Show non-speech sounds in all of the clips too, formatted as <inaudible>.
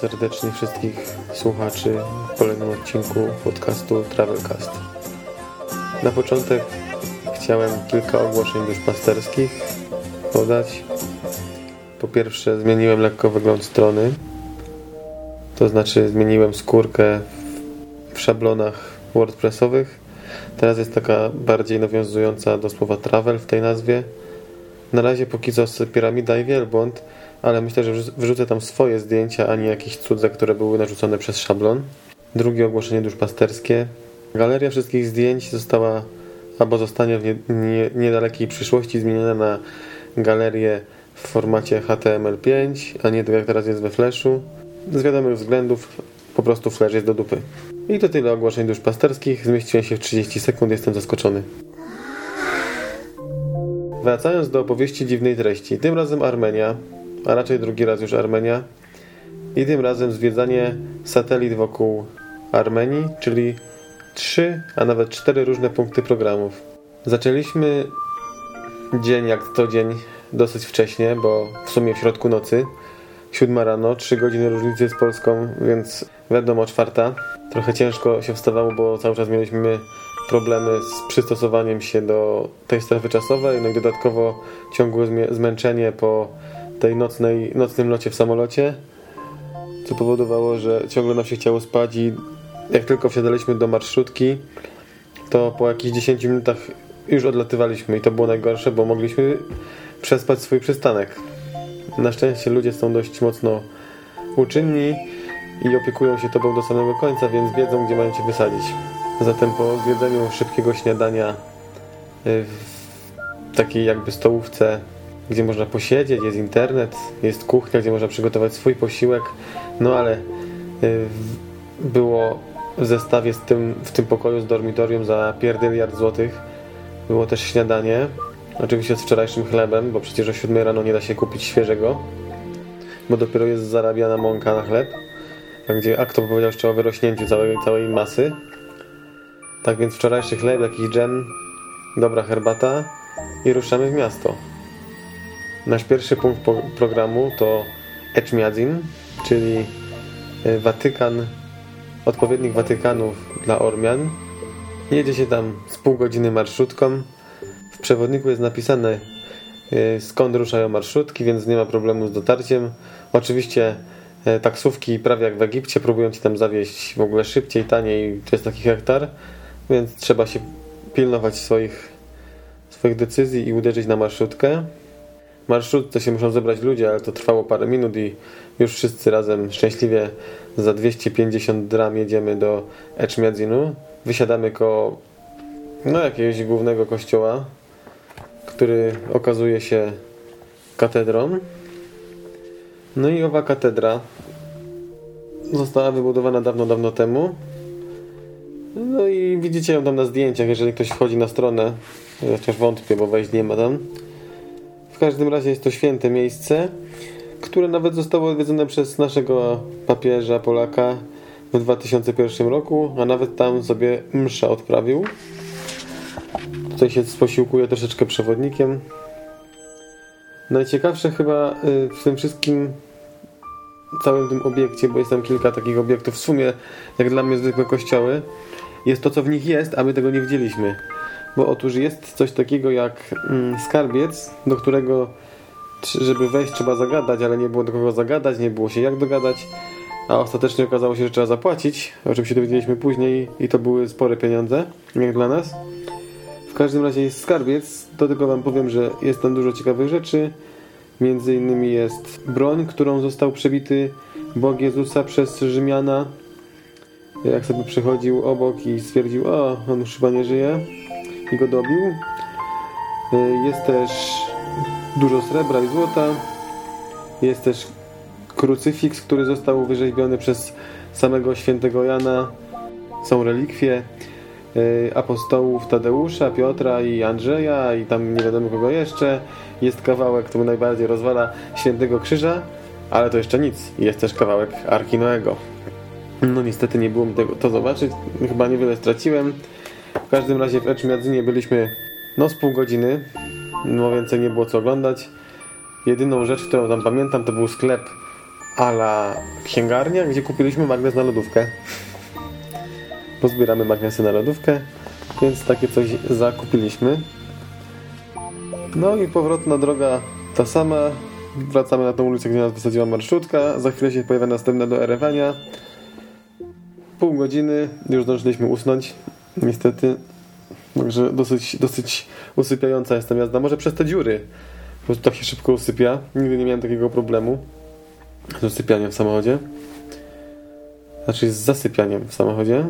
Serdecznie wszystkich słuchaczy w kolejnym odcinku podcastu Travelcast. Na początek chciałem kilka ogłoszeń duszpasterskich podać. Po pierwsze zmieniłem lekko wygląd strony, to znaczy zmieniłem skórkę w szablonach wordpressowych. Teraz jest taka bardziej nawiązująca do słowa travel w tej nazwie. Na razie póki co piramida i wielbłąd, ale myślę, że wrzucę tam swoje zdjęcia, a nie jakieś cudze, które były narzucone przez szablon. Drugie ogłoszenie duszpasterskie. Galeria wszystkich zdjęć została albo zostanie w nie, nie, niedalekiej przyszłości zmieniona na galerię w formacie HTML5, a nie tak jak teraz jest we Flashu. Z wiadomych względów po prostu Flash jest do dupy. I to tyle ogłoszeń duszpasterskich. Zmieściłem się w 30 sekund, jestem zaskoczony. Wracając do opowieści dziwnej treści. Tym razem Armenia, a raczej drugi raz już Armenia. I tym razem zwiedzanie satelit wokół Armenii, czyli trzy, a nawet cztery różne punkty programów. Zaczęliśmy dzień jak to dzień dosyć wcześnie, bo w sumie w środku nocy. Siódma rano, trzy godziny różnicy z Polską, więc wiadomo, czwarta. Trochę ciężko się wstawało, bo cały czas mieliśmy problemy z przystosowaniem się do tej strefy czasowej, no i dodatkowo ciągłe zmęczenie po tej nocnej, nocnym locie w samolocie, co powodowało, że ciągle nam się chciało spać i jak tylko wsiadaliśmy do marszrutki, to po jakichś 10 minutach już odlatywaliśmy i to było najgorsze, bo mogliśmy przespać swój przystanek. Na szczęście ludzie są dość mocno uczynni i opiekują się tobą do samego końca, więc wiedzą, gdzie mają cię wysadzić. Zatem po zjedzeniu szybkiego śniadania y, w takiej jakby stołówce, gdzie można posiedzieć, jest internet, jest kuchnia, gdzie można przygotować swój posiłek, no ale y, było w zestawie z tym, w tym pokoju z dormitorium za pierdyliard złotych było też śniadanie, oczywiście z wczorajszym chlebem, bo przecież o 7 rano nie da się kupić świeżego, bo dopiero jest zarabiana mąka na chleb, gdzie akto powiedział jeszcze o wyrośnięciu całej, całej masy. Tak więc wczorajszy chleb, jakiś dżem, dobra herbata i ruszamy w miasto. Nasz pierwszy punkt programu to Eczmiadzin, czyli e, Watykan, odpowiednik Watykanów dla Ormian. Jedzie się tam z pół godziny marszrutką. W przewodniku jest napisane e, skąd ruszają marszrutki, więc nie ma problemu z dotarciem. Oczywiście e, taksówki prawie jak w Egipcie próbują ci tam zawieźć w ogóle szybciej, taniej, to jest taki hektar więc trzeba się pilnować swoich, swoich decyzji i uderzyć na marszrutkę. Marszrutce się muszą zebrać ludzie, ale to trwało parę minut i już wszyscy razem szczęśliwie za 250 dram jedziemy do Eczmiadzinu. Wysiadamy koło no, jakiegoś głównego kościoła, który okazuje się katedrą. No i owa katedra została wybudowana dawno, dawno temu no i widzicie ją tam na zdjęciach, jeżeli ktoś wchodzi na stronę, chociaż wątpię, bo wejść nie ma tam. W każdym razie jest to święte miejsce, które nawet zostało odwiedzone przez naszego papieża Polaka w 2001 roku, a nawet tam sobie msza odprawił. Tutaj się posiłkuje troszeczkę przewodnikiem. Najciekawsze chyba y, w tym wszystkim całym tym obiekcie, bo jest tam kilka takich obiektów, w sumie jak dla mnie zwykłe kościoły, jest to, co w nich jest, a my tego nie widzieliśmy. Bo otóż jest coś takiego jak mm, skarbiec, do którego żeby wejść trzeba zagadać, ale nie było do kogo zagadać, nie było się jak dogadać, a ostatecznie okazało się, że trzeba zapłacić, o czym się dowiedzieliśmy później i to były spore pieniądze, jak dla nas. W każdym razie jest skarbiec, do tego wam powiem, że jest tam dużo ciekawych rzeczy. Między innymi jest broń, którą został przebity Bog Jezusa przez Rzymiana jak sobie przychodził obok i stwierdził, o, on już chyba nie żyje go dobił. Y, jest też dużo srebra i złota. Jest też krucyfiks, który został wyrzeźbiony przez samego świętego Jana. Są relikwie y, apostołów Tadeusza, Piotra i Andrzeja i tam nie wiadomo kogo jeszcze. Jest kawałek, który najbardziej rozwala świętego krzyża, ale to jeszcze nic. Jest też kawałek Arki Noego. No niestety nie było mi tego to zobaczyć. Chyba niewiele straciłem. W każdym razie w Eczmiadzynie byliśmy no z pół godziny. No więcej nie było co oglądać. Jedyną rzecz, którą tam pamiętam, to był sklep ala księgarnia, gdzie kupiliśmy magnes na lodówkę. Pozbieramy magnesy na lodówkę, więc takie coś zakupiliśmy. No i powrotna droga ta sama. Wracamy na tą ulicę, gdzie nas wysadziła marszutka. Za chwilę się pojawia następna do Erewania. Pół godziny, już zdążyliśmy usnąć. Niestety. Także dosyć, dosyć usypiająca jest ta jazda. Może przez te dziury. Prostu tak się szybko usypia. Nigdy nie miałem takiego problemu z usypianiem w samochodzie. Znaczy z zasypianiem w samochodzie.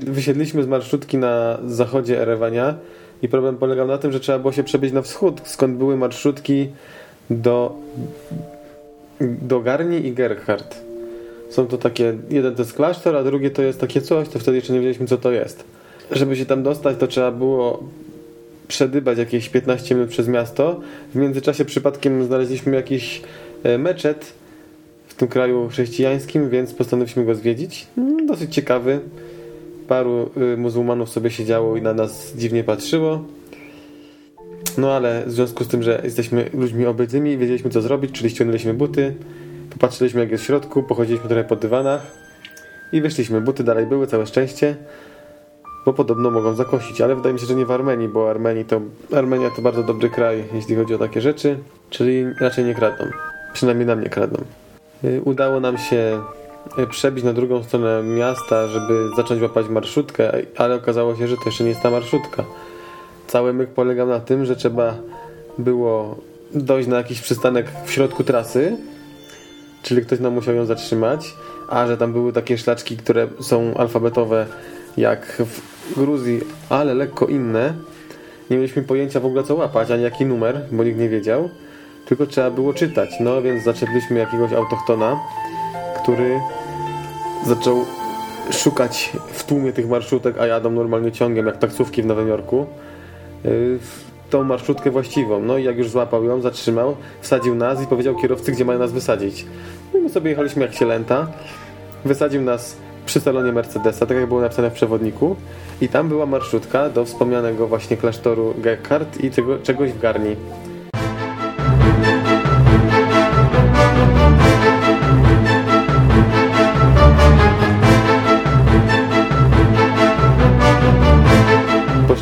Wysiedliśmy z marszutki na zachodzie Erewania i problem polegał na tym, że trzeba było się przebić na wschód, skąd były marszutki do, do Garni i Gerhard. Są to takie, jeden to jest klasztor, a drugie to jest takie coś, to wtedy jeszcze nie wiedzieliśmy co to jest. Żeby się tam dostać, to trzeba było przedybać jakieś 15 minut przez miasto. W międzyczasie przypadkiem znaleźliśmy jakiś e, meczet w tym kraju chrześcijańskim, więc postanowiliśmy go zwiedzić. Mm, dosyć ciekawy. Paru y, muzułmanów sobie siedziało i na nas dziwnie patrzyło. No ale w związku z tym, że jesteśmy ludźmi obydzymi, wiedzieliśmy co zrobić, czyli ściągnęliśmy buty, popatrzyliśmy jak jest w środku, pochodziliśmy trochę po dywanach i wyszliśmy. Buty dalej były, całe szczęście, bo podobno mogą zakosić, ale wydaje mi się, że nie w Armenii, bo Armenii to, Armenia to bardzo dobry kraj, jeśli chodzi o takie rzeczy, czyli raczej nie kradną. Przynajmniej nam nie kradną. Y, udało nam się y, przebić na drugą stronę miasta, żeby zacząć łapać marszutkę, ale okazało się, że to jeszcze nie jest ta marszutka. Cały myk polegał na tym, że trzeba było dojść na jakiś przystanek w środku trasy, czyli ktoś nam musiał ją zatrzymać, a że tam były takie szlaczki, które są alfabetowe jak w Gruzji, ale lekko inne. Nie mieliśmy pojęcia w ogóle co łapać, ani jaki numer, bo nikt nie wiedział tylko trzeba było czytać. No więc zaczęliśmy jakiegoś autochtona, który zaczął szukać w tłumie tych marszutek, a jadą normalnie ciągiem, jak taksówki w Nowym Jorku, y, tą marszutkę właściwą. No i jak już złapał ją, zatrzymał, wsadził nas i powiedział kierowcy, gdzie mają nas wysadzić. No i my sobie jechaliśmy jak się. Wysadził nas przy salonie Mercedesa, tak jak było napisane w przewodniku. I tam była marszutka do wspomnianego właśnie klasztoru Gekhardt i czego, czegoś w Garni.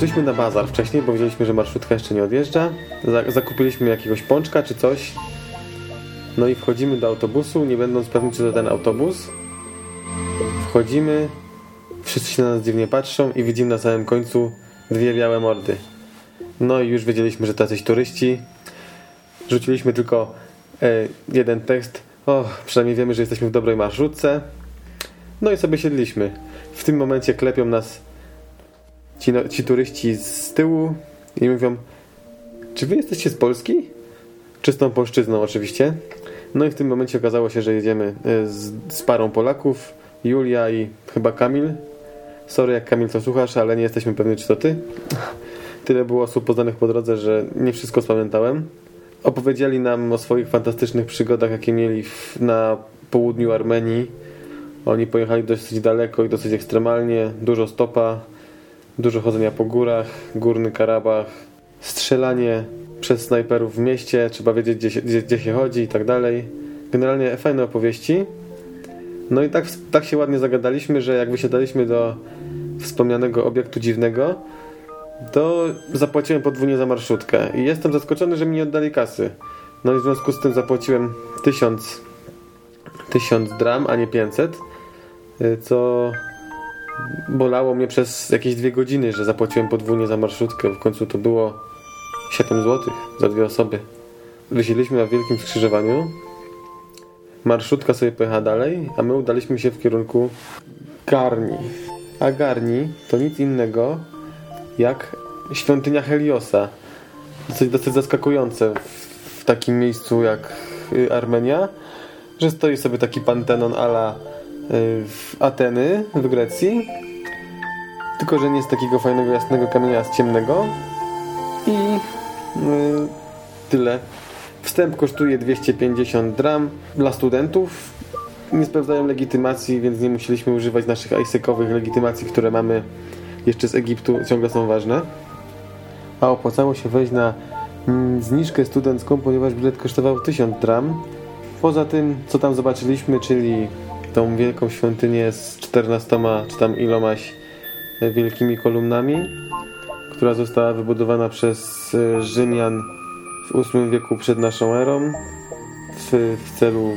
Poszliśmy na bazar wcześniej, bo wiedzieliśmy, że marszutka jeszcze nie odjeżdża. Zakupiliśmy jakiegoś pączka czy coś. No i wchodzimy do autobusu, nie będąc pewni, czy to ten autobus. Wchodzimy, wszyscy się na nas dziwnie patrzą i widzimy na samym końcu dwie białe mordy. No i już wiedzieliśmy, że to jacyś turyści. Rzuciliśmy tylko e, jeden tekst. O, przynajmniej wiemy, że jesteśmy w dobrej marszutce. No i sobie siedliśmy. W tym momencie klepią nas ci, no, ci turyści z tyłu i mówią czy wy jesteście z Polski? Czystą polszczyzną oczywiście. No i w tym momencie okazało się, że jedziemy e, z, z parą Polaków, Julia i chyba Kamil. Sorry jak Kamil to słuchasz, ale nie jesteśmy pewni czy to ty. Tyle było osób poznanych po drodze, że nie wszystko spamiętałem. Opowiedzieli nam o swoich fantastycznych przygodach, jakie mieli w, na południu Armenii. Oni pojechali dosyć daleko i dosyć ekstremalnie, dużo stopa, Dużo chodzenia po górach, górny Karabach, strzelanie przez snajperów w mieście, trzeba wiedzieć gdzie się, gdzie, gdzie się chodzi i tak dalej. Generalnie fajne opowieści. No i tak, tak się ładnie zagadaliśmy, że jak wysiadaliśmy do wspomnianego obiektu dziwnego, to zapłaciłem podwójnie za marszutkę. I jestem zaskoczony, że mi nie oddali kasy. No i w związku z tym zapłaciłem 1000, 1000 dram, a nie 500, y, co bolało mnie przez jakieś dwie godziny, że zapłaciłem podwójnie za marszutkę. W końcu to było 7 zł za dwie osoby. Wysiedliśmy na wielkim skrzyżowaniu. Marszutka sobie pojechała dalej, a my udaliśmy się w kierunku Garni. A Garni to nic innego jak świątynia Heliosa. Dosyć, dosyć zaskakujące w, w takim miejscu jak y, Armenia, że stoi sobie taki pantenon ala w Ateny w Grecji tylko, że nie z takiego fajnego, jasnego kamienia, z ciemnego i yy, tyle. Wstęp kosztuje 250 dram dla studentów. Nie sprawdzają legitymacji, więc nie musieliśmy używać naszych ISEC-owych legitymacji, które mamy jeszcze z Egiptu, ciągle są ważne. A opłacało się wejść na mm, zniżkę studencką, ponieważ bilet kosztował 1000 dram. Poza tym, co tam zobaczyliśmy, czyli tą wielką świątynię z 14 czy tam ilomaś wielkimi kolumnami, która została wybudowana przez e, Rzymian w VIII wieku przed naszą erą w, w celu,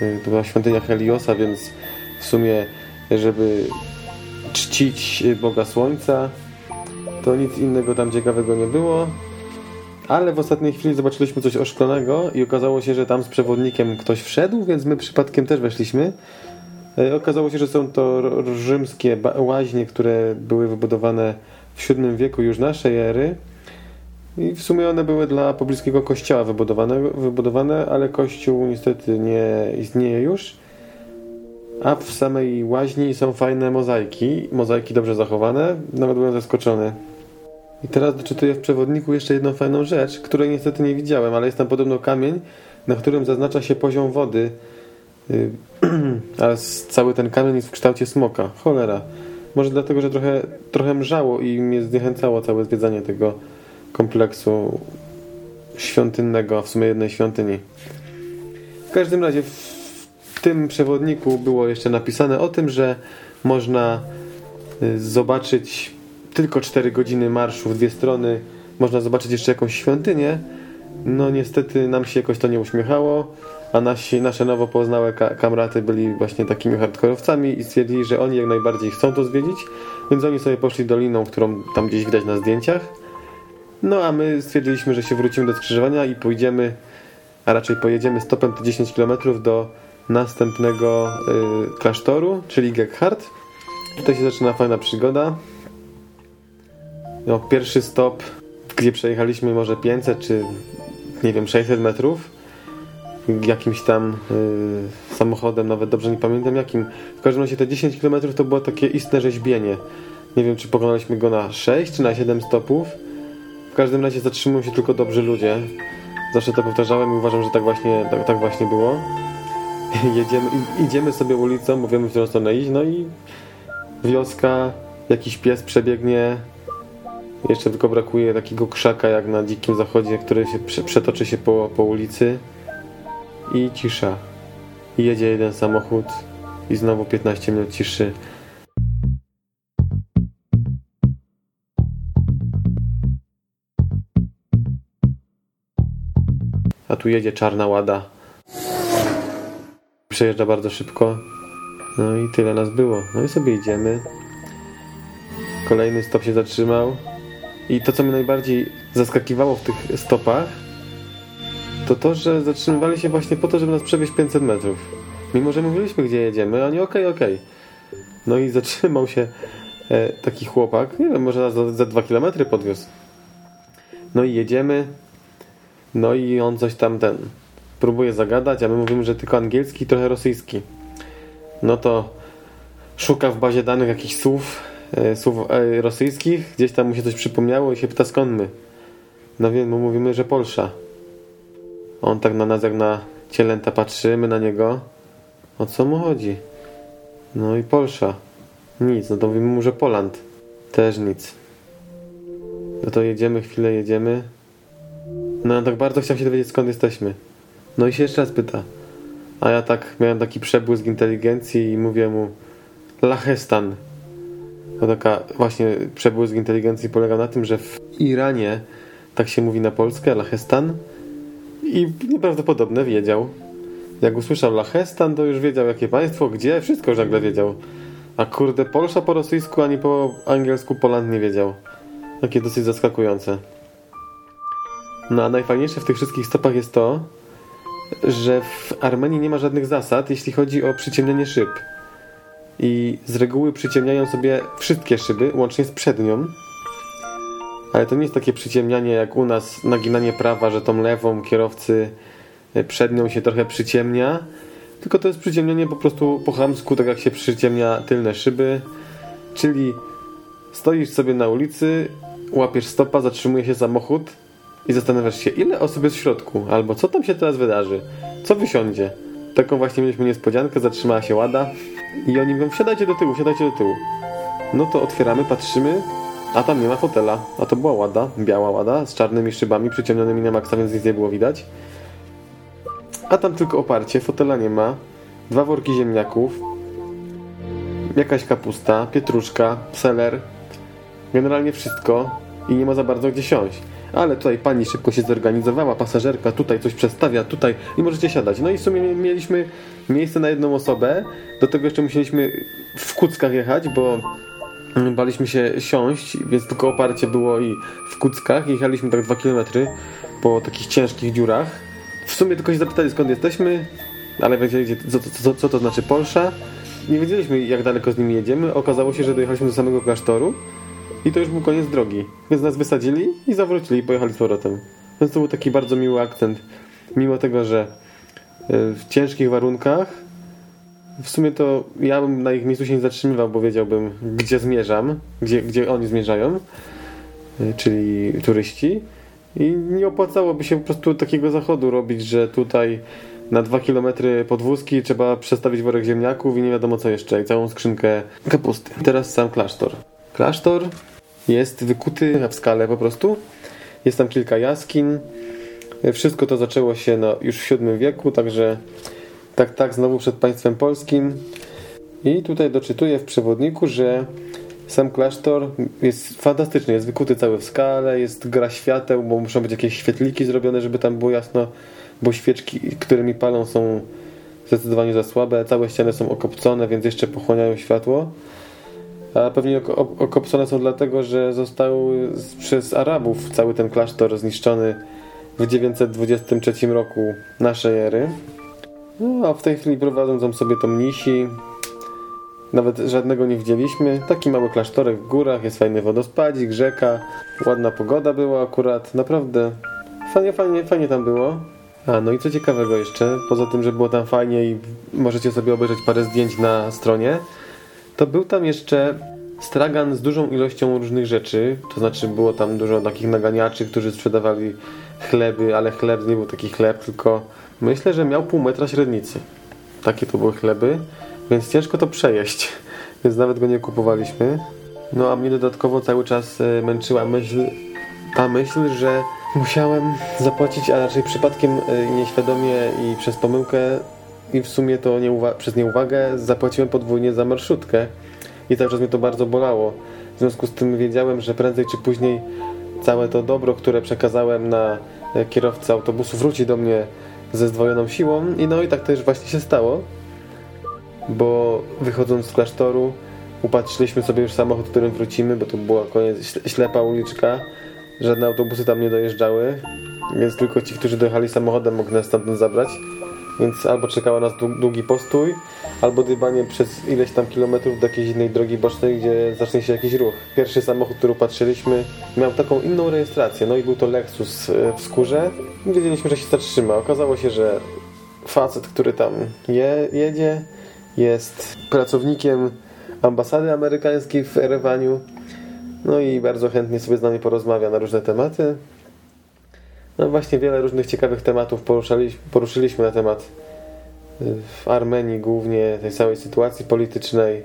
e, to była świątynia Heliosa, więc w sumie, żeby czcić Boga Słońca, to nic innego tam ciekawego nie było. Ale w ostatniej chwili zobaczyliśmy coś oszklonego i okazało się, że tam z przewodnikiem ktoś wszedł, więc my przypadkiem też weszliśmy. E, okazało się, że są to rzymskie łaźnie, które były wybudowane w VII wieku już naszej ery. I w sumie one były dla pobliskiego kościoła wybudowane, wybudowane, ale kościół niestety nie istnieje już. A w samej łaźni są fajne mozaiki, mozaiki dobrze zachowane, nawet byłem zaskoczony. I teraz doczytuję w przewodniku jeszcze jedną fajną rzecz, której niestety nie widziałem, ale jest tam podobno kamień, na którym zaznacza się poziom wody <clears throat> a cały ten kamień jest w kształcie smoka. Cholera. Może dlatego, że trochę, trochę mrzało i mnie zniechęcało całe zwiedzanie tego kompleksu świątynnego, w sumie jednej świątyni. W każdym razie w tym przewodniku było jeszcze napisane o tym, że można y, zobaczyć tylko 4 godziny marszu w dwie strony, można zobaczyć jeszcze jakąś świątynię. No niestety nam się jakoś to nie uśmiechało a nasi, nasze nowo poznałe ka kamraty byli właśnie takimi hardkorowcami i stwierdzili, że oni jak najbardziej chcą to zwiedzić, więc oni sobie poszli doliną, którą tam gdzieś widać na zdjęciach. No a my stwierdziliśmy, że się wrócimy do skrzyżowania i pójdziemy, a raczej pojedziemy stopem te 10 km do następnego y, klasztoru, czyli Gekhard. Tutaj się zaczyna fajna przygoda. No, pierwszy stop, gdzie przejechaliśmy może 500 czy nie wiem 600 metrów jakimś tam y, samochodem, nawet dobrze nie pamiętam jakim. W każdym razie te 10 km to było takie istne rzeźbienie. Nie wiem, czy pokonaliśmy go na 6 czy na 7 stopów. W każdym razie zatrzymują się tylko dobrzy ludzie. Zawsze to powtarzałem i uważam, że tak właśnie, tak, tak właśnie było. <laughs> Jedziemy, idziemy sobie ulicą, mówimy w którą stronę iść, no i wioska, jakiś pies przebiegnie. Jeszcze tylko brakuje takiego krzaka jak na dzikim zachodzie, który się przetoczy się po, po ulicy i cisza. I jedzie jeden samochód i znowu 15 minut ciszy. A tu jedzie czarna łada. Przejeżdża bardzo szybko. No i tyle nas było. No i sobie idziemy. Kolejny stop się zatrzymał. I to, co mnie najbardziej zaskakiwało w tych stopach, to to, że zatrzymywali się właśnie po to, żeby nas przewieźć 500 metrów. Mimo, że mówiliśmy, gdzie jedziemy, a nie okej, okay, okej. Okay. No i zatrzymał się e, taki chłopak, nie wiem, może nas za, za 2 km podwiózł. No i jedziemy, no i on coś tam ten próbuje zagadać, a my mówimy, że tylko angielski i trochę rosyjski. No to szuka w bazie danych jakichś słów, e, słów e, rosyjskich, gdzieś tam mu się coś przypomniało i się pyta skąd my. No więc mu mówimy, że Polsza. On tak na nas jak na cielęta patrzymy na niego. O co mu chodzi? No i Polsza. Nic, no to mówimy mu, że Poland. Też nic. No to jedziemy, chwilę jedziemy. No ja tak bardzo chciałem się dowiedzieć skąd jesteśmy. No i się jeszcze raz pyta. A ja tak miałem taki przebłysk inteligencji i mówię mu Lachestan. To taka właśnie przebłysk inteligencji polega na tym, że w Iranie tak się mówi na polskę, Lachestan i nieprawdopodobne wiedział. Jak usłyszał Lachestan, to już wiedział jakie państwo, gdzie, wszystko już nagle wiedział. A kurde, Polsza po rosyjsku ani po angielsku Poland nie wiedział. Takie dosyć zaskakujące. No a najfajniejsze w tych wszystkich stopach jest to, że w Armenii nie ma żadnych zasad, jeśli chodzi o przyciemnienie szyb. i z reguły przyciemniają sobie wszystkie szyby, łącznie z przednią. Ale to nie jest takie przyciemnianie jak u nas naginanie prawa, że tą lewą kierowcy e, przednią się trochę przyciemnia, tylko to jest przyciemnianie po prostu po chamsku, tak jak się przyciemnia tylne szyby, czyli stoisz sobie na ulicy, łapiesz stopa, zatrzymuje się samochód i zastanawiasz się, ile osób jest w środku, albo co tam się teraz wydarzy, co wysiądzie. Taką właśnie mieliśmy niespodziankę, zatrzymała się Łada i oni mówią, wsiadajcie do tyłu, wsiadajcie do tyłu. No to otwieramy, patrzymy, a tam nie ma fotela. A to była Łada, biała Łada, z czarnymi szybami przyciemnionymi na maksa, więc nic nie było widać. A tam tylko oparcie, fotela nie ma, dwa worki ziemniaków, jakaś kapusta, pietruszka, seler, generalnie wszystko i nie ma za bardzo gdzie siąść. Ale tutaj pani szybko się zorganizowała, pasażerka tutaj coś przestawia, tutaj i możecie siadać. No i w sumie mieliśmy miejsce na jedną osobę, do tego jeszcze musieliśmy w kuckach jechać, bo baliśmy się siąść, więc tylko oparcie było i w kuckach. Jechaliśmy tak dwa kilometry po takich ciężkich dziurach. W sumie tylko się zapytali skąd jesteśmy, ale wiedzieli co, co, co to znaczy Polsza. Nie wiedzieliśmy jak daleko z nimi jedziemy. Okazało się, że dojechaliśmy do samego klasztoru i to już był koniec drogi. Więc nas wysadzili i zawrócili i pojechali z powrotem. Więc to był taki bardzo miły akcent. Mimo tego, że e, w ciężkich warunkach w sumie to ja bym na ich miejscu się nie zatrzymywał, bo wiedziałbym, gdzie zmierzam, gdzie, gdzie oni zmierzają, e, czyli turyści. I nie opłacałoby się po prostu takiego zachodu robić, że tutaj na dwa kilometry podwózki trzeba przestawić worek ziemniaków i nie wiadomo co jeszcze, i całą skrzynkę kapusty. Teraz sam klasztor. Klasztor jest wykuty w skale po prostu. Jest tam kilka jaskiń. Wszystko to zaczęło się no, już w VII wieku, także tak, tak, znowu przed państwem polskim. I tutaj doczytuję w przewodniku, że sam klasztor jest fantastyczny, jest wykuty cały w skale, jest gra świateł, bo muszą być jakieś świetliki zrobione, żeby tam było jasno, bo świeczki, którymi palą są zdecydowanie za słabe, całe ściany są okopcone, więc jeszcze pochłaniają światło. A pewnie okopcone są dlatego, że został przez Arabów cały ten klasztor zniszczony w 923 roku naszej ery. No, a w tej chwili prowadzą tam sobie to mnisi. Nawet żadnego nie widzieliśmy. Taki mały klasztorek w górach, jest fajny wodospadzik, rzeka, ładna pogoda była akurat. Naprawdę fajnie, fajnie, fajnie tam było. A, no i co ciekawego jeszcze, poza tym, że było tam fajnie i możecie sobie obejrzeć parę zdjęć na stronie, to był tam jeszcze stragan z dużą ilością różnych rzeczy, to znaczy było tam dużo takich naganiaczy, którzy sprzedawali chleby, ale chleb nie był taki chleb, tylko myślę, że miał pół metra średnicy. Takie to były chleby, więc ciężko to przejeść, <laughs> więc nawet go nie kupowaliśmy. No a mnie dodatkowo cały czas e, męczyła myśl, ta myśl, że musiałem zapłacić, a raczej przypadkiem e, nieświadomie i przez pomyłkę i w sumie to nieuwa przez nieuwagę zapłaciłem podwójnie za marszutkę i cały czas mnie to bardzo bolało. W związku z tym wiedziałem, że prędzej czy później całe to dobro, które przekazałem na e, kierowcę autobusu wróci do mnie ze zdwojoną siłą. I no i tak też właśnie się stało, bo wychodząc z klasztoru upatrzyliśmy sobie już samochód, którym wrócimy, bo to była koniec ślepa uliczka, żadne autobusy tam nie dojeżdżały, więc tylko ci, którzy dojechali samochodem mogli nas stamtąd zabrać. Więc albo czekała nas długi postój, albo dybanie przez ileś tam kilometrów do jakiejś innej drogi bocznej, gdzie zacznie się jakiś ruch. Pierwszy samochód, który patrzyliśmy, miał taką inną rejestrację. No i był to Lexus e, w skórze. Wiedzieliśmy, że się zatrzyma. Okazało się, że facet, który tam je, jedzie, jest pracownikiem ambasady amerykańskiej w Erewaniu. No i bardzo chętnie sobie z nami porozmawia na różne tematy. No właśnie wiele różnych ciekawych tematów poruszyliśmy, na temat y, w Armenii głównie tej całej sytuacji politycznej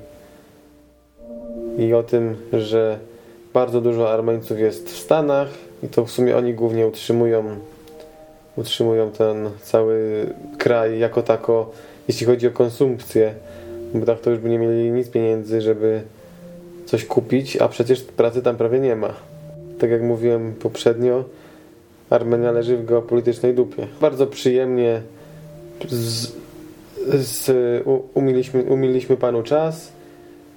i o tym, że bardzo dużo Armeńców jest w Stanach i to w sumie oni głównie utrzymują utrzymują ten cały kraj jako tako, jeśli chodzi o konsumpcję, bo tak to już by nie mieli nic pieniędzy, żeby coś kupić, a przecież pracy tam prawie nie ma. Tak jak mówiłem poprzednio, Armenia leży w geopolitycznej dupie. Bardzo przyjemnie z, z, umiliśmy, umiliśmy panu czas.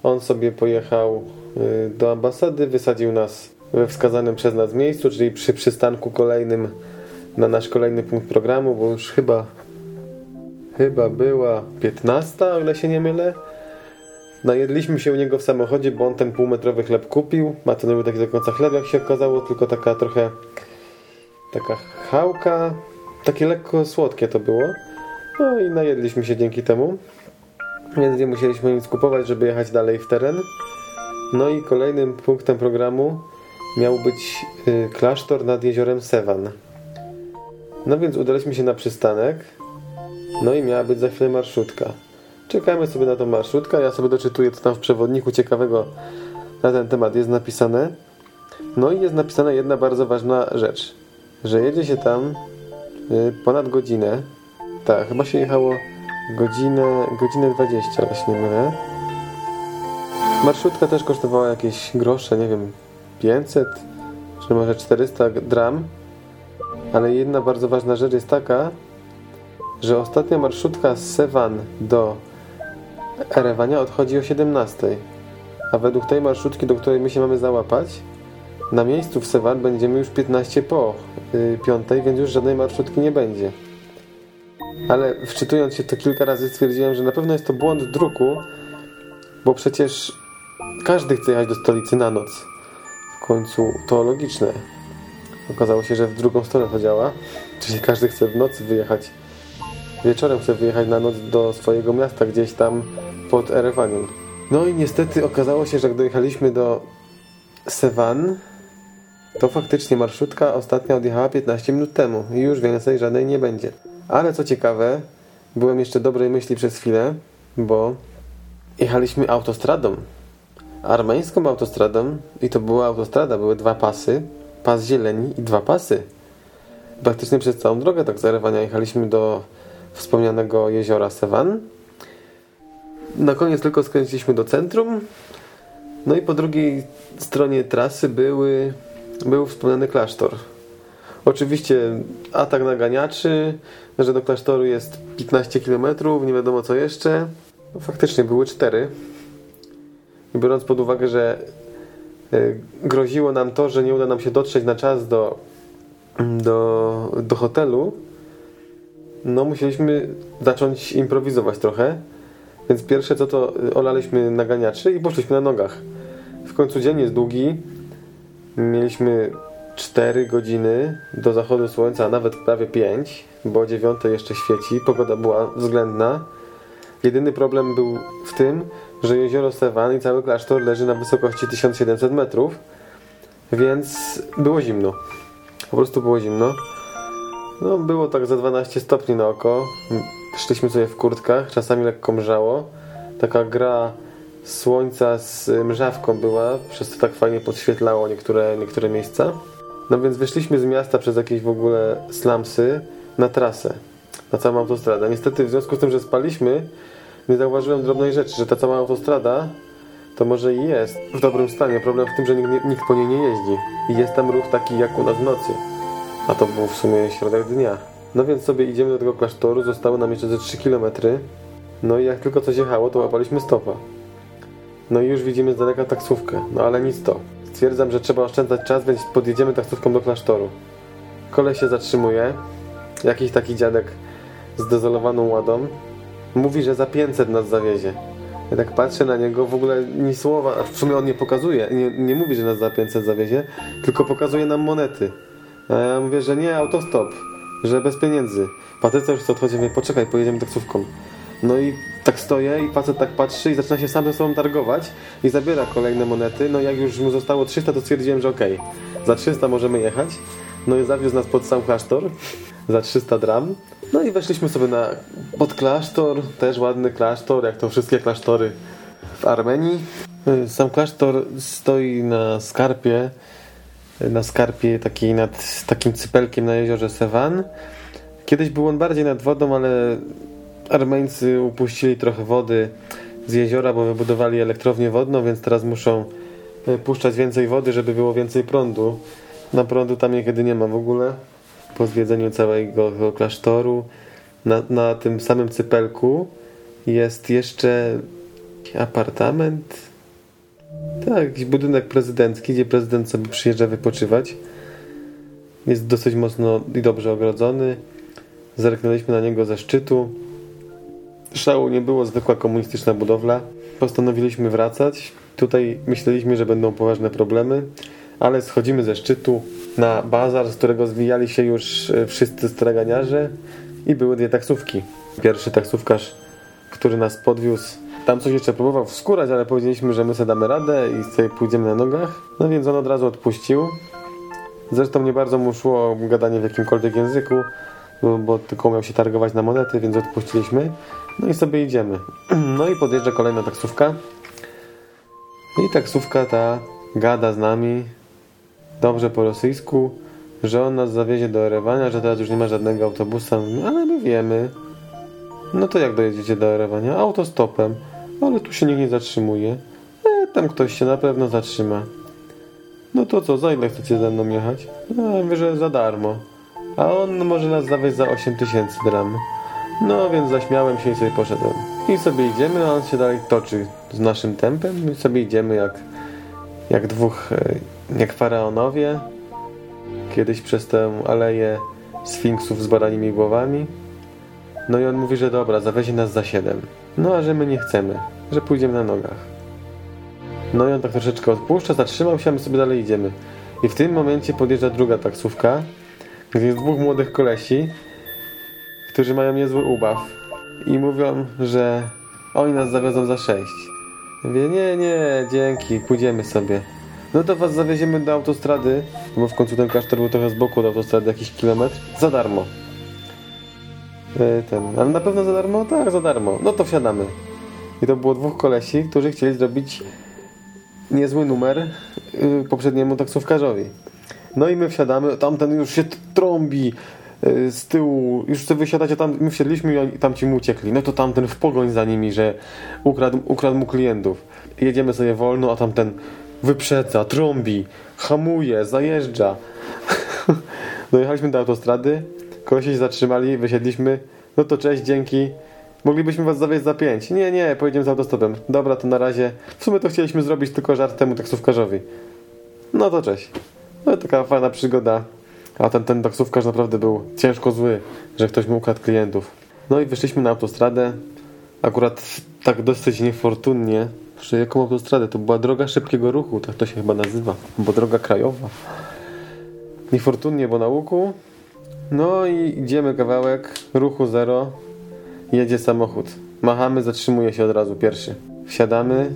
On sobie pojechał y, do ambasady, wysadził nas we wskazanym przez nas miejscu, czyli przy przystanku kolejnym na nasz kolejny punkt programu, bo już chyba chyba była 15, o ile się nie mylę. Najedliśmy się u niego w samochodzie, bo on ten półmetrowy chleb kupił. Ma to nie był taki do końca chleb, jak się okazało, tylko taka trochę taka chałka. Takie lekko słodkie to było. No i najedliśmy się dzięki temu. Więc nie musieliśmy nic kupować, żeby jechać dalej w teren. No i kolejnym punktem programu miał być y, klasztor nad jeziorem Sevan. No więc udaliśmy się na przystanek. No i miała być za chwilę marszutka. Czekamy sobie na tą marszutkę. Ja sobie doczytuję, co tam w przewodniku ciekawego na ten temat jest napisane. No i jest napisana jedna bardzo ważna rzecz, że jedzie się tam y, ponad godzinę. Tak, chyba się jechało godzinę, godzinę 20, jeśli nie mylę. Marszutka też kosztowała jakieś grosze, nie wiem, 500 czy może 400 dram. Ale jedna bardzo ważna rzecz jest taka, że ostatnia marszutka z Sevan do Erewania odchodzi o 17. A według tej marszutki, do której my się mamy załapać, na miejscu w Sevan będziemy już 15 po yy, 5, więc już żadnej marszutki nie będzie. Ale wczytując się to kilka razy stwierdziłem, że na pewno jest to błąd druku, bo przecież każdy chce jechać do stolicy na noc. W końcu to logiczne. Okazało się, że w drugą stronę to działa, czyli każdy chce w nocy wyjechać wieczorem chce wyjechać na noc do swojego miasta gdzieś tam pod Erewaniem. No i niestety okazało się, że jak dojechaliśmy do Sevan, to faktycznie marszutka ostatnia odjechała 15 minut temu i już więcej żadnej nie będzie. Ale co ciekawe, byłem jeszcze dobrej myśli przez chwilę, bo jechaliśmy autostradą. Armeńską autostradą i to była autostrada, były dwa pasy, pas zieleni i dwa pasy. Praktycznie przez całą drogę tak z Erewania jechaliśmy do wspomnianego jeziora Sevan. Na koniec tylko skręciliśmy do centrum. No i po drugiej stronie trasy były, był wspomniany klasztor. Oczywiście atak na ganiaczy, że do klasztoru jest 15 km, nie wiadomo co jeszcze. No, faktycznie były cztery. Biorąc pod uwagę, że e, groziło nam to, że nie uda nam się dotrzeć na czas do, do, do hotelu, no musieliśmy zacząć improwizować trochę. Więc pierwsze co to y, olaliśmy naganiaczy i poszliśmy na nogach. W końcu dzień jest długi. Mieliśmy 4 godziny do zachodu słońca, a nawet prawie 5, bo o 9 jeszcze świeci. Pogoda była względna. Jedyny problem był w tym, że jezioro Sewan i cały klasztor leży na wysokości 1700 metrów, więc było zimno. Po prostu było zimno. No, było tak za 12 stopni na oko. Szliśmy sobie w kurtkach, czasami lekko mrzało. Taka gra słońca z mrzawką była, przez to tak fajnie podświetlało niektóre, niektóre miejsca. No więc wyszliśmy z miasta przez jakieś w ogóle slumsy na trasę, na całą autostradę. Niestety w związku z tym, że spaliśmy, nie zauważyłem drobnej rzeczy, że ta cała autostrada to może i jest w dobrym stanie. Problem w tym, że nikt, nikt po niej nie jeździ. I jest tam ruch taki jak u nas w nocy. A to był w sumie środek dnia. No więc sobie idziemy do tego klasztoru, zostało nam jeszcze ze 3 km. No i jak tylko coś jechało, to łapaliśmy stopa. No i już widzimy z daleka taksówkę, no ale nic to. Stwierdzam, że trzeba oszczędzać czas, więc podjedziemy taksówką do klasztoru. Kolej się zatrzymuje. Jakiś taki dziadek z dezolowaną ładą. Mówi, że za 500 nas zawiezie. Ja tak patrzę na niego, w ogóle ni słowa, w sumie on nie pokazuje, nie, nie mówi, że nas za 500 zawiezie, tylko pokazuje nam monety. A ja mówię, że nie, autostop, że bez pieniędzy. Patrycja już chce odchodzi, mówię, poczekaj, pojedziemy taksówką. No i tak stoję i facet tak patrzy i zaczyna się sam ze sobą targować i zabiera kolejne monety. No jak już mu zostało 300, to stwierdziłem, że okej, okay, za 300 możemy jechać. No i zawiózł nas pod sam klasztor za 300 dram. No i weszliśmy sobie na pod klasztor, też ładny klasztor, jak to wszystkie klasztory w Armenii. Sam klasztor stoi na skarpie na skarpie takiej nad takim cypelkiem na jeziorze Sevan. Kiedyś był on bardziej nad wodą, ale Armeńcy upuścili trochę wody z jeziora, bo wybudowali elektrownię wodną, więc teraz muszą e, puszczać więcej wody, żeby było więcej prądu. Na prądu tam niekiedy nie ma w ogóle. Po zwiedzeniu całego klasztoru na, na tym samym cypelku jest jeszcze apartament tak, jakiś budynek prezydencki, gdzie prezydent sobie przyjeżdża wypoczywać. Jest dosyć mocno i dobrze ogrodzony. Zerknęliśmy na niego ze szczytu. Szału nie było, zwykła komunistyczna budowla. postanowiliśmy wracać. Tutaj myśleliśmy, że będą poważne problemy, ale schodzimy ze szczytu na bazar, z którego zwijali się już e, wszyscy straganiarze i były dwie taksówki. Pierwszy taksówkarz, który nas podwiózł, tam coś jeszcze próbował wskórać, ale powiedzieliśmy, że my sobie damy radę i sobie pójdziemy na nogach. No więc on od razu odpuścił. Zresztą nie bardzo mu szło gadanie w jakimkolwiek języku, bo, bo tylko miał się targować na monety, więc odpuściliśmy. No i sobie idziemy. <clears throat> No i podjeżdża kolejna taksówka. I taksówka ta gada z nami dobrze po rosyjsku, że on nas zawiezie do Erewania, że teraz już nie ma żadnego autobusa. Ale my wiemy. No to jak dojedziecie do Erewania? Autostopem. Ale tu się nikt nie zatrzymuje. E, tam ktoś się na pewno zatrzyma. No to co, za ile chcecie ze mną jechać? No, ja mówię, że za darmo. A on może nas zawieźć za 8 tysięcy dram. No więc zaśmiałem się i sobie poszedłem. I sobie idziemy, a on się dalej toczy z naszym tempem. I sobie idziemy jak, jak dwóch, e, jak faraonowie. Kiedyś przez tę aleję sfinksów z baranimi głowami. No i on mówi, że dobra, zawiezie nas za 7. No a że my nie chcemy, że pójdziemy na nogach. No i on tak troszeczkę odpuszcza, zatrzymał się, a my sobie dalej idziemy. I w tym momencie podjeżdża druga taksówka, gdzie jest dwóch młodych kolesi, którzy mają niezły ubaw i mówią, że oni nas zawiozą za 6. Mówię, nie, nie, dzięki, pójdziemy sobie. No to was zawieziemy do autostrady, bo w końcu ten klasztor był trochę z boku do autostrady, jakiś kilometr, za darmo. E, Ten, ale na pewno za darmo? Tak, za darmo. No to wsiadamy. I to było dwóch kolesi, którzy chcieli zrobić niezły numer y, poprzedniemu taksówkarzowi. No i my wsiadamy, tamten już się trąbi z tyłu, już chce wysiadać, a tam my wsiedliśmy i tam ci mu uciekli. No to tamten w pogoń za nimi, że ukradł, ukradł mu klientów. Jedziemy sobie wolno, a tamten wyprzedza, trąbi, hamuje, zajeżdża. <laughs> Dojechaliśmy do autostrady, kolesi się zatrzymali, wysiedliśmy. No to cześć, dzięki. Moglibyśmy was zawieźć za pięć. Nie, nie, pojedziemy z autostopem. Dobra, to na razie. W sumie to chcieliśmy zrobić tylko żart temu taksówkarzowi. No to cześć. No taka fajna przygoda. A ten, ten taksówkarz naprawdę był ciężko zły, że ktoś mu ukradł klientów. No i wyszliśmy na autostradę. Akurat tak dosyć niefortunnie. Że jaką autostradę? To była droga szybkiego ruchu, tak to się chyba nazywa. Bo droga krajowa. Niefortunnie, bo na łuku. No i idziemy kawałek, ruchu zero. Jedzie samochód. Machamy, zatrzymuje się od razu pierwszy. Wsiadamy.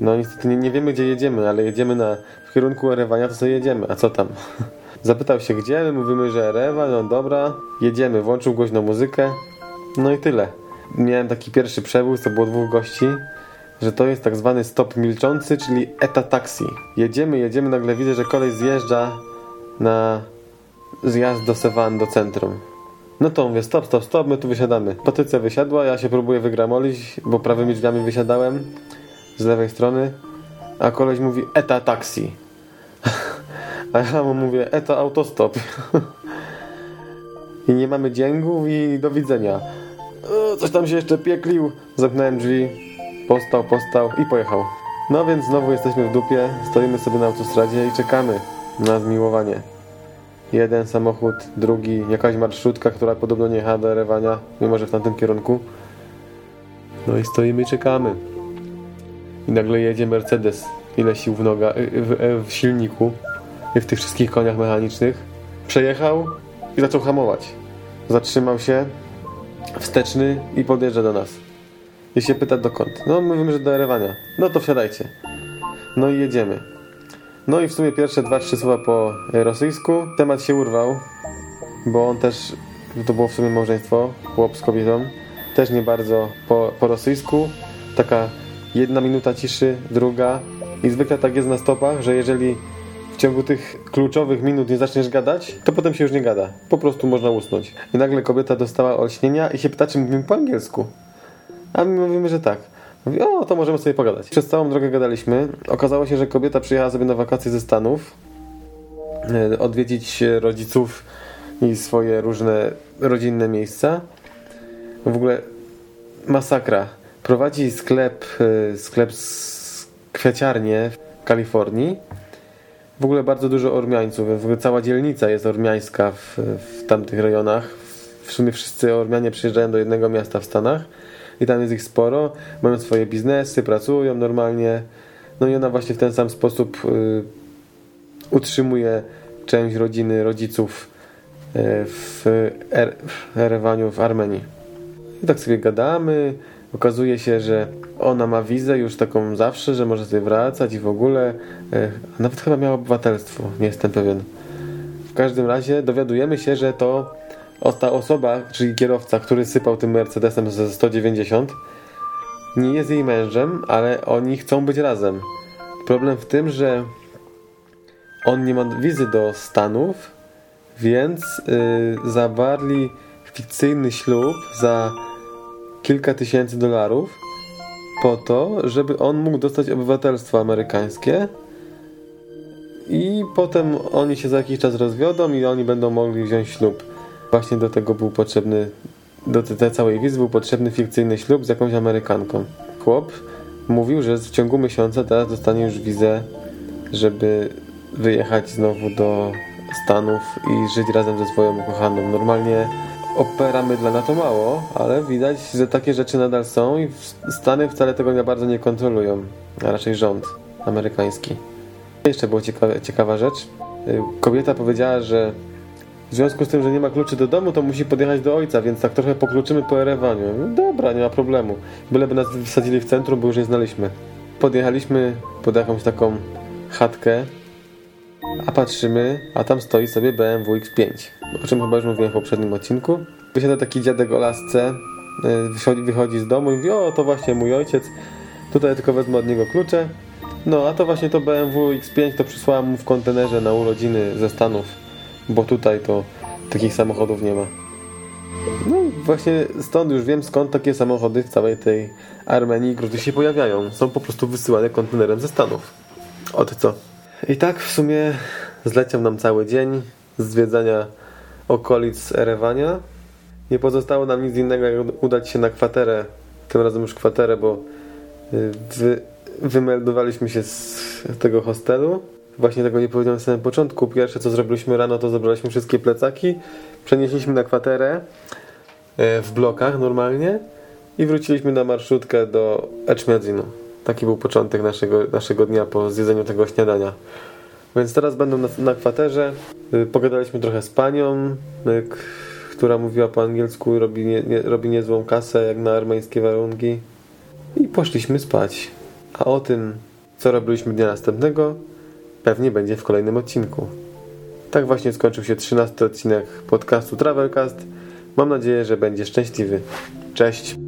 No niestety nie, nie wiemy gdzie jedziemy, ale jedziemy na, w kierunku Erewania, to sobie jedziemy. A co tam? <laughs> Zapytał się gdzie, my mówimy, że Erewan, no dobra. Jedziemy, włączył głośną muzykę. No i tyle. Miałem taki pierwszy przewóz, to było dwóch gości, że to jest tak zwany stop milczący, czyli eta taxi. Jedziemy, jedziemy, nagle widzę, że kolej zjeżdża na zjazd do Sewan, do centrum. No to mówię, stop, stop, stop, my tu wysiadamy. Patrycja wysiadła, ja się próbuję wygramolić, bo prawymi drzwiami wysiadałem z lewej strony, a koleś mówi eta taxi. <laughs> A ja mu mówię eta autostop. <laughs> I nie mamy dzięgów i do widzenia. E, Coś tam się jeszcze pieklił. Zamknąłem drzwi, postał, postał i pojechał. No więc znowu jesteśmy w dupie, stoimy sobie na autostradzie i czekamy na zmiłowanie. Jeden samochód, drugi, jakaś marszrutka, która podobno nie jechała do Erewania, mimo że w tamtym kierunku. No i stoimy i czekamy. I nagle jedzie Mercedes. Ile sił w, noga, y, w, w, w silniku w tych wszystkich koniach mechanicznych. Przejechał i zaczął hamować. Zatrzymał się, wsteczny i podjeżdża do nas. I się pyta dokąd. No mówimy, że do Erewania. No to wsiadajcie. No i jedziemy. No i w sumie pierwsze dwa, trzy słowa po rosyjsku. Temat się urwał, bo on też, to było w sumie małżeństwo, chłop z kobietą, też nie bardzo po, po rosyjsku. Taka jedna minuta ciszy, druga. I zwykle tak jest na stopach, że jeżeli w ciągu tych kluczowych minut nie zaczniesz gadać, to potem się już nie gada. Po prostu można usnąć. I nagle kobieta dostała olśnienia i się pyta, czy mówimy po angielsku. A my mówimy, że tak. Mówi, o, to możemy sobie pogadać. Przez całą drogę gadaliśmy. Okazało się, że kobieta przyjechała sobie na wakacje ze Stanów. e, Odwiedzić rodziców i swoje różne rodzinne miejsca. W ogóle masakra. Prowadzi sklep, e, sklep z kwiaciarnię w Kalifornii. W ogóle bardzo dużo Ormiańców. W ogóle cała dzielnica jest ormiańska w, w tamtych rejonach. W sumie wszyscy Ormianie przyjeżdżają do jednego miasta w Stanach. i tam jest ich sporo, mają swoje biznesy, pracują normalnie. No i ona właśnie w ten sam sposób y, utrzymuje część rodziny, rodziców y, w er Erewaniu, w Armenii. I tak sobie gadamy, okazuje się, że ona ma wizę już taką zawsze, że może sobie wracać i w ogóle, y, nawet chyba miała obywatelstwo, nie jestem pewien. W każdym razie dowiadujemy się, że to ta osoba, czyli kierowca, który sypał tym Mercedesem ze 190, nie jest jej mężem, ale oni chcą być razem. Problem w tym, że on nie ma wizy do Stanów, więc yy, zawarli fikcyjny ślub za kilka tysięcy dolarów po to, żeby on mógł dostać obywatelstwo amerykańskie i potem oni się za jakiś czas rozwiodą i oni będą mogli wziąć ślub. Właśnie do tego był potrzebny, do tej całej wizy był potrzebny fikcyjny ślub z jakąś Amerykanką. Chłop mówił, że w ciągu miesiąca teraz dostanie już wizę, żeby wyjechać znowu do Stanów i żyć razem ze swoją ukochaną. Normalnie opera mydla na to mało, ale widać, że takie rzeczy nadal są i Stany wcale tego nie bardzo nie kontrolują, a raczej rząd amerykański. Jeszcze była ciekawa, ciekawa rzecz. Y, kobieta powiedziała, że w związku z tym, że nie ma kluczy do domu, to musi podjechać do ojca, więc tak trochę pokluczymy po Erewaniu. Dobra, nie ma problemu. Byleby nas wsadzili w centrum, bo już nie znaliśmy. Podjechaliśmy pod jakąś taką chatkę, a patrzymy, a tam stoi sobie BMW X5. O czym chyba już mówiłem w poprzednim odcinku. Wysiada taki dziadek o lasce, y, wychodzi z domu i mówi, o to właśnie mój ojciec, tutaj tylko wezmę od niego klucze. No, a to właśnie to BMW X5 to przysłałem mu w kontenerze na urodziny ze Stanów, bo tutaj to takich samochodów nie ma. No właśnie stąd już wiem skąd takie samochody w całej tej Armenii i Gruzji się pojawiają. Są po prostu wysyłane kontenerem ze Stanów. Od co? I tak w sumie zleciał nam cały dzień zwiedzania okolic Erewania. Nie pozostało nam nic innego jak udać się na kwaterę, tym razem już kwaterę, bo y, wy, wymeldowaliśmy się z tego hostelu. Właśnie tego nie powiedziałem na samym początku. Pierwsze co zrobiliśmy rano to zabraliśmy wszystkie plecaki, przenieśliśmy na kwaterę y, w blokach normalnie i wróciliśmy na marszutkę do Eczmiadzinu. Taki był początek naszego, naszego dnia po zjedzeniu tego śniadania. Więc teraz będą na, na kwaterze. Y, pogadaliśmy trochę z panią, która mówiła po angielsku, robi, nie, nie, robi niezłą kasę jak na armeńskie warunki. I poszliśmy spać. A o tym, co robiliśmy dnia następnego, pewnie będzie w kolejnym odcinku. Tak właśnie skończył się 13 odcinek podcastu Travelcast. Mam nadzieję, że będzie szczęśliwy. Cześć!